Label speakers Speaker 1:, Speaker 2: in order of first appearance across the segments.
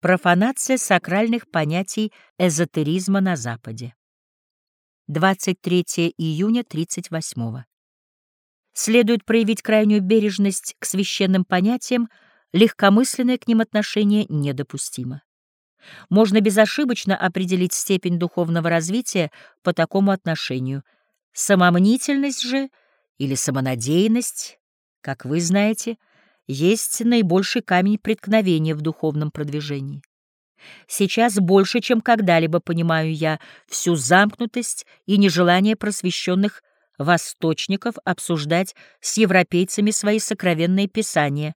Speaker 1: Профанация сакральных понятий эзотеризма на Западе. 23 июня 38 -го. Следует проявить крайнюю бережность к священным понятиям, легкомысленное к ним отношение недопустимо. Можно безошибочно определить степень духовного развития по такому отношению. Самомнительность же или самонадеянность, как вы знаете, — есть наибольший камень преткновения в духовном продвижении. Сейчас больше, чем когда-либо понимаю я всю замкнутость и нежелание просвещенных восточников обсуждать с европейцами свои сокровенные писания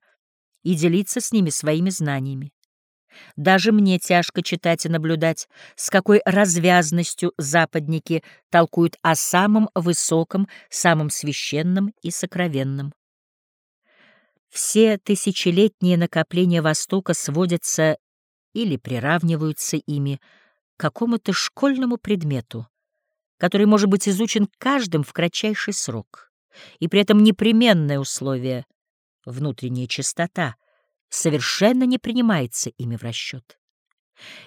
Speaker 1: и делиться с ними своими знаниями. Даже мне тяжко читать и наблюдать, с какой развязностью западники толкуют о самом высоком, самом священном и сокровенном. Все тысячелетние накопления Востока сводятся или приравниваются ими к какому-то школьному предмету, который может быть изучен каждым в кратчайший срок, и при этом непременное условие — внутренняя чистота — совершенно не принимается ими в расчет.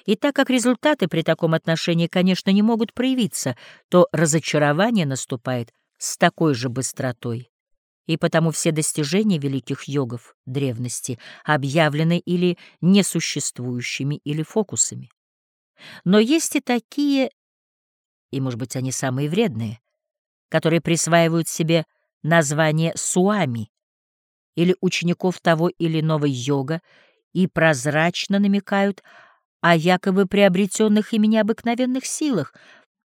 Speaker 1: И так как результаты при таком отношении, конечно, не могут проявиться, то разочарование наступает с такой же быстротой и потому все достижения великих йогов древности объявлены или несуществующими, или фокусами. Но есть и такие, и, может быть, они самые вредные, которые присваивают себе название суами или учеников того или иного йога и прозрачно намекают о якобы приобретенных ими необыкновенных силах,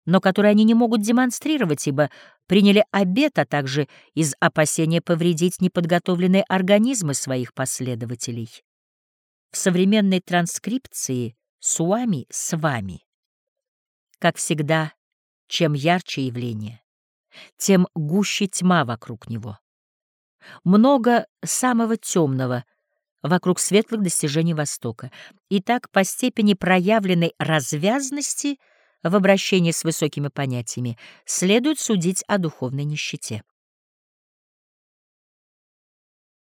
Speaker 1: но которые они не могут демонстрировать, ибо приняли обет, а также из опасения повредить неподготовленные организмы своих последователей. В современной транскрипции «суами» — «с вами». Как всегда, чем ярче явление, тем гуще тьма вокруг него. Много самого темного вокруг светлых достижений Востока. И так по степени проявленной развязности — в обращении с высокими понятиями, следует судить о духовной нищете.